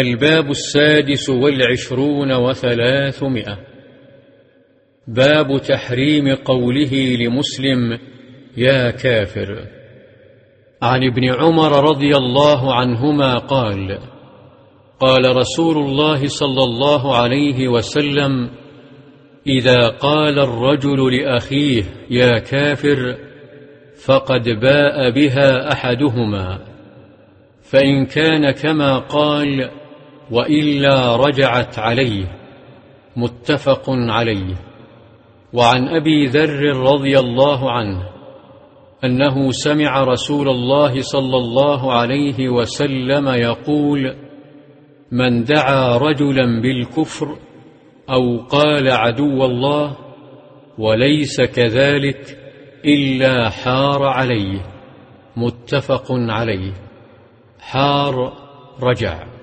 الباب السادس والعشرون وثلاثمائة. باب تحريم قوله لمسلم يا كافر. عن ابن عمر رضي الله عنهما قال قال رسول الله صلى الله عليه وسلم إذا قال الرجل لأخيه يا كافر فقد باء بها أحدهما. فإن كان كما قال وإلا رجعت عليه متفق عليه. وعن أبي ذر رضي الله عنه أنه سمع رسول الله صلى الله عليه وسلم يقول من دعا رجلا بالكفر أو قال عدو الله وليس كذلك إلا حار عليه. متفق عليه. حار رجع.